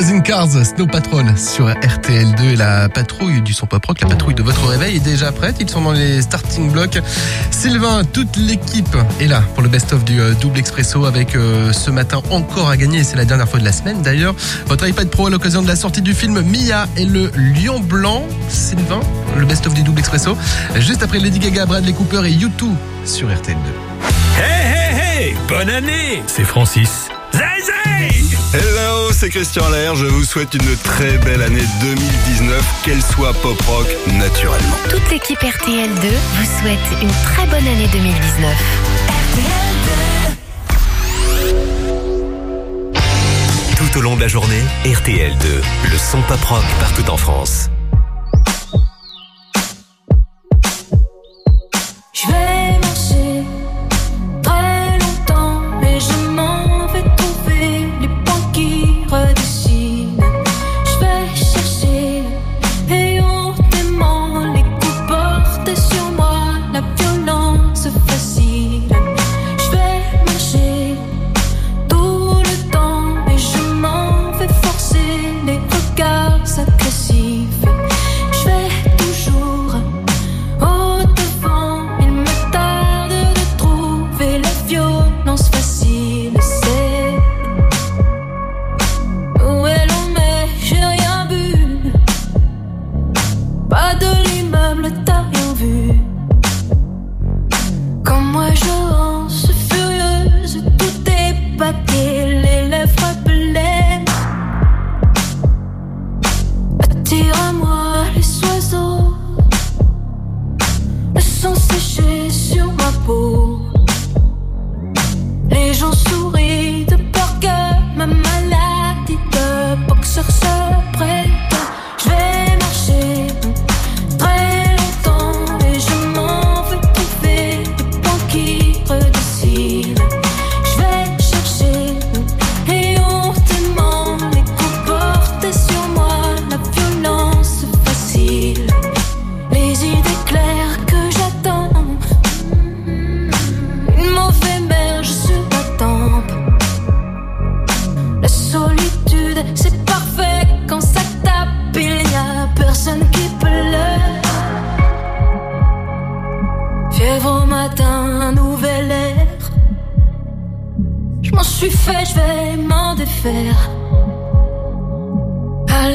Chasing Cars, Snow Patrol sur RTL2 et la patrouille du son pop rock, la patrouille de votre réveil est déjà prête. Ils sont dans les starting blocks. Sylvain, toute l'équipe est là pour le best-of du euh, double expresso avec euh, ce matin encore à gagner. C'est la dernière fois de la semaine d'ailleurs. Votre iPad Pro à l'occasion de la sortie du film Mia et le Lion Blanc. Sylvain, le best-of du double expresso. Juste après Lady Gaga, Bradley Cooper et U2 sur RTL2. Hey, hey, hey Bonne année C'est Francis. Zay, zay Hello, c'est Christian Lair. Je vous souhaite une très belle année 2019, qu'elle soit pop rock naturellement. Toute l'équipe RTL2 vous souhaite une très bonne année 2019. Tout au long de la journée, RTL2, le son pop rock partout en France.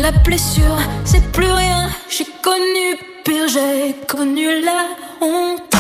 La blessure, c'est plus rien. J'ai connu pire, j'ai connu la honte.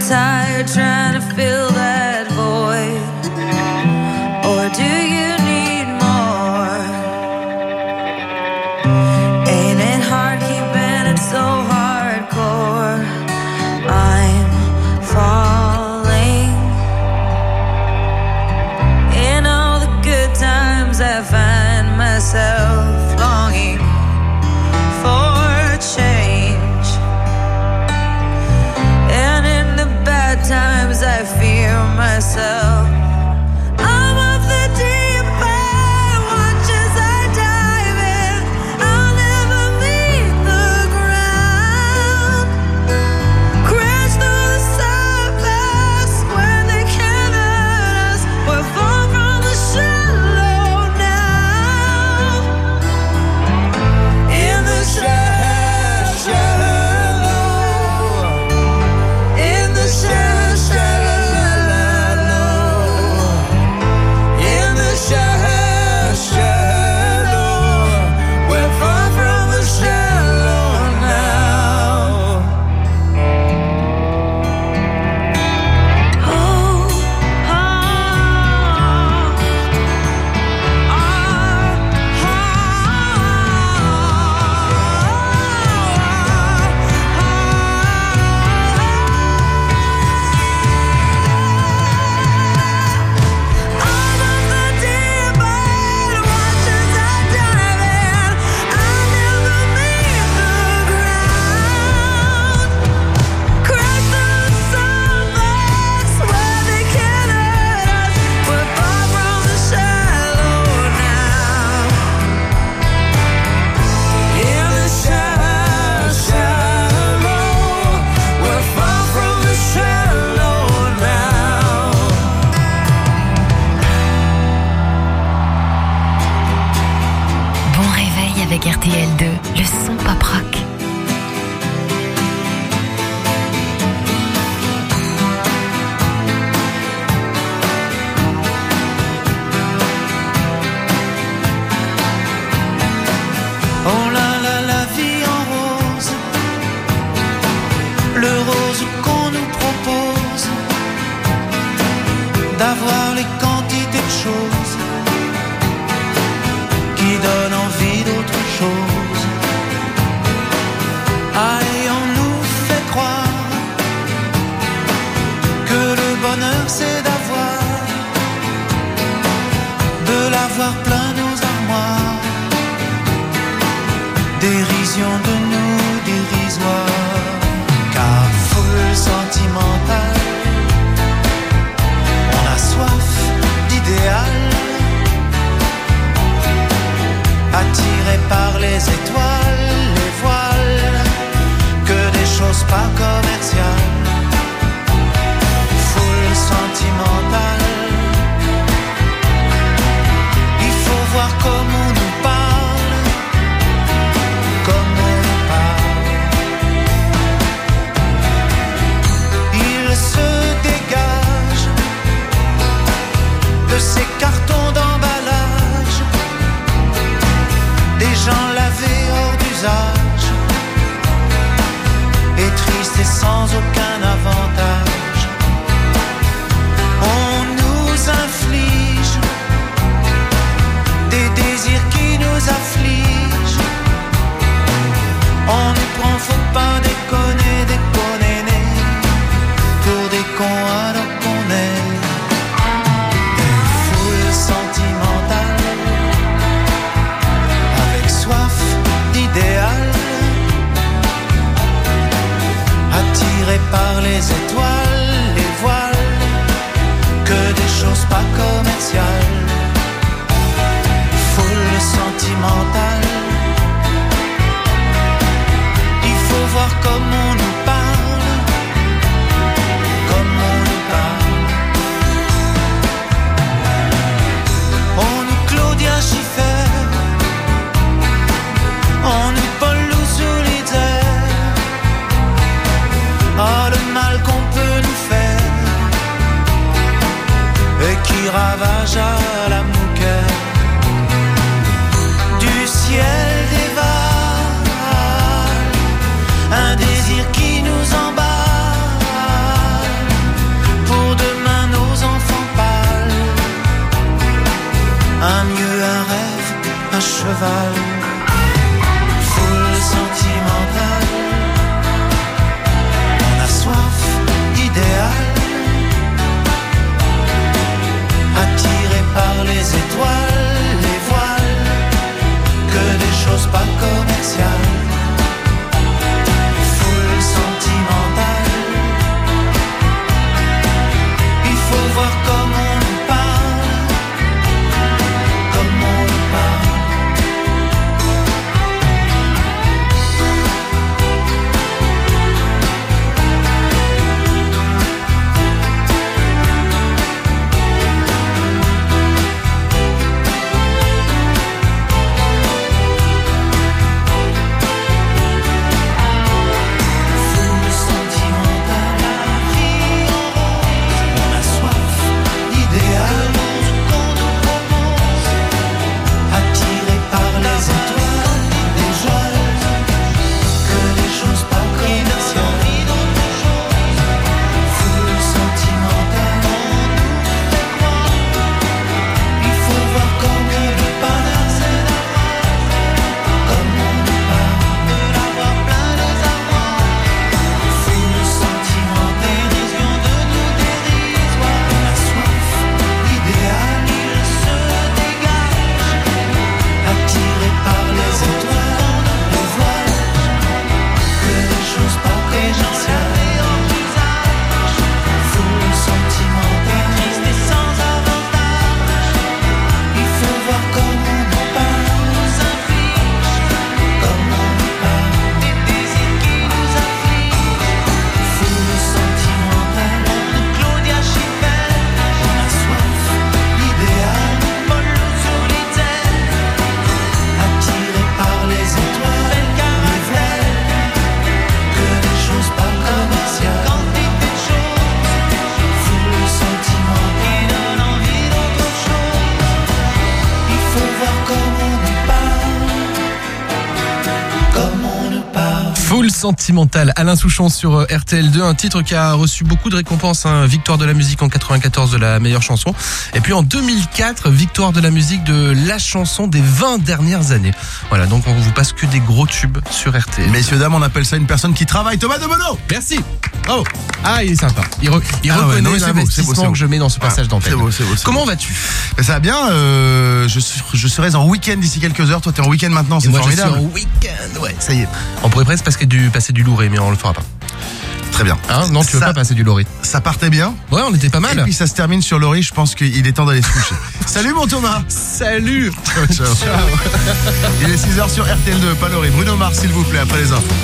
tired trying to fill et triste et sans aucun avantage. Foule sentimentale. On a soif idéal. Attiré par les étoiles, les voiles, que des choses pas commerciales. Parle. Full sentimental, Alain Souchon sur euh, RTL2, un titre qui a reçu beaucoup de récompenses, hein. victoire de la musique en 94 de la meilleure chanson, et puis en 2004, victoire de la musique de la chanson des 20 dernières années. Voilà, donc on vous passe que des gros tubes sur RTL. Messieurs, dames, on appelle ça une personne qui travaille. Thomas de Bono Merci. Oh, ah il est sympa. Il, re- il Ah ouais, reconnaît beau, l'investissement que je mets dans ce passage Ah, d'antenne. c'est beau, c'est beau, c'est Comment vas-tu? Ça va bien, euh, je, je serai en week-end d'ici quelques heures. Toi, t'es en week-end maintenant, c'est moi je suis formidable. en week-end, ouais, ça y est. On pourrait presque du, passer du louré, mais on le fera pas. Très bien. Hein non, tu veux Ça- pas passer du louré Ça partait bien. Ouais, on était pas mal. Et puis ça se termine sur Laurie, je pense qu'il est temps d'aller se coucher. Salut mon Thomas Salut Ciao, ciao. Il est 6h sur RTL2, pas Laurie. Bruno Mars, s'il vous plaît, après les infos.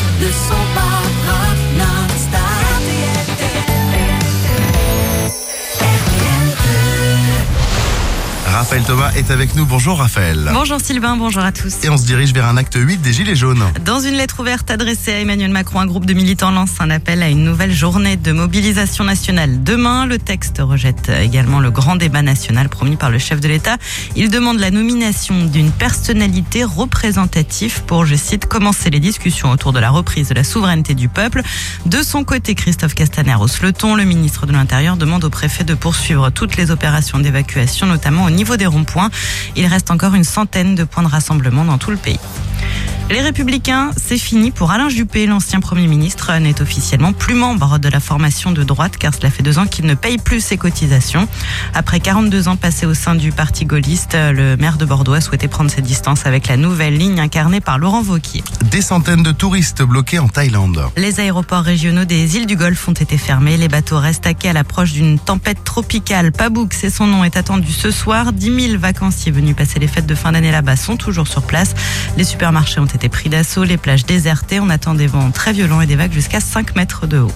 Raphaël Thomas est avec nous. Bonjour Raphaël. Bonjour Sylvain, bonjour à tous. Et on se dirige vers un acte 8 des Gilets jaunes. Dans une lettre ouverte adressée à Emmanuel Macron, un groupe de militants lance un appel à une nouvelle journée de mobilisation nationale. Demain, le texte rejette également le grand débat national promis par le chef de l'État. Il demande la nomination d'une personnalité représentative pour, je cite, commencer les discussions autour de la reprise de la souveraineté du peuple. De son côté, Christophe Castaner hausse le ton. Le ministre de l'Intérieur demande au préfet de poursuivre toutes les opérations d'évacuation, notamment au niveau des ronds-points. Il reste encore une centaine de points de rassemblement dans tout le pays. Les Républicains, c'est fini pour Alain Juppé. L'ancien Premier ministre n'est officiellement plus membre de la formation de droite car cela fait deux ans qu'il ne paye plus ses cotisations. Après 42 ans passés au sein du parti gaulliste, le maire de Bordeaux a souhaité prendre ses distances avec la nouvelle ligne incarnée par Laurent Wauquiez. Des centaines de touristes bloqués en Thaïlande. Les aéroports régionaux des îles du Golfe ont été fermés. Les bateaux restent à quai à l'approche d'une tempête tropicale. Pabouk, c'est son nom, est attendu ce soir. 10 000 vacanciers venus passer les fêtes de fin d'année là-bas sont toujours sur place. Les supermarchés ont été pris d'assaut, les plages désertées. On attend des vents très violents et des vagues jusqu'à 5 mètres de haut.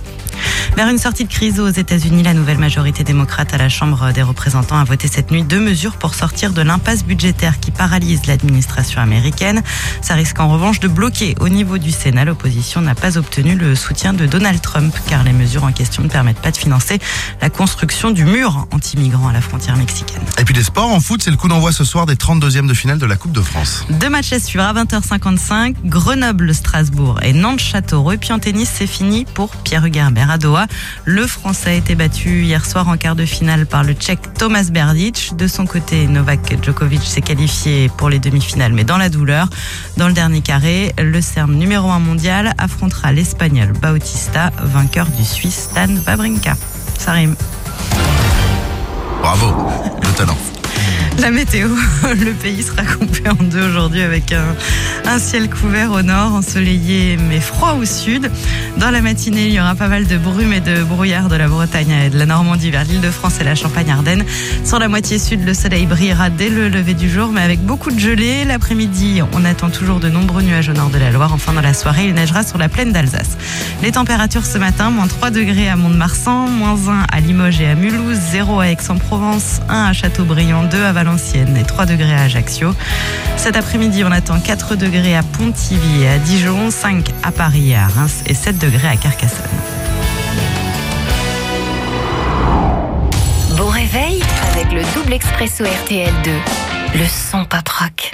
Vers une sortie de crise aux États-Unis, la nouvelle majorité démocrate à la Chambre des représentants a voté cette nuit deux mesures pour sortir de l'impasse budgétaire qui paralyse l'administration américaine. Ça risque en revanche de bloquer au niveau du Sénat. L'opposition n'a pas obtenu le soutien de Donald Trump car les mesures en question ne permettent pas de financer la construction du mur anti-migrants à la frontière mexicaine. Et puis des sports en foot, c'est le coup d'envoi ce soir des 32e de finale de la Coupe de France. Deux matchs à suivre à 20h55, Grenoble-Strasbourg et Nantes-Châteauroux. Et puis en tennis, c'est fini pour Pierre Hugerbert à Doha. 3. Le Français a été battu hier soir en quart de finale par le Tchèque Thomas Berdych. De son côté, Novak Djokovic s'est qualifié pour les demi-finales, mais dans la douleur. Dans le dernier carré, le Serbe numéro 1 mondial affrontera l'Espagnol Bautista, vainqueur du Suisse Stan Wawrinka. Ça rime. Bravo, le talent. La météo, le pays sera coupé en deux aujourd'hui avec un, ciel couvert au nord, ensoleillé mais froid au sud. Dans la matinée, il y aura pas mal de brume et de brouillard de la Bretagne et de la Normandie vers l'île de France et la Champagne-Ardenne. Sur la moitié sud, le soleil brillera dès le lever du jour, mais avec beaucoup de gelée. L'après-midi, on attend toujours de nombreux nuages au nord de la Loire. Enfin, dans la soirée, il neigera sur la plaine d'Alsace. Les températures ce matin, moins 3 degrés à Mont-de-Marsan, moins 1 à Limoges et à Mulhouse, 0 à Aix-en-Provence, 1 à Châteaubriand, 2 à Valenciennes et 3 degrés à Ajaccio. Cet après-midi, on attend 4 degrés à Pontivy et à Dijon, 5 à Paris et à Reims et 7 degrés à Carcassonne. Bon réveil avec le double expresso RTL2. Le son pop rock.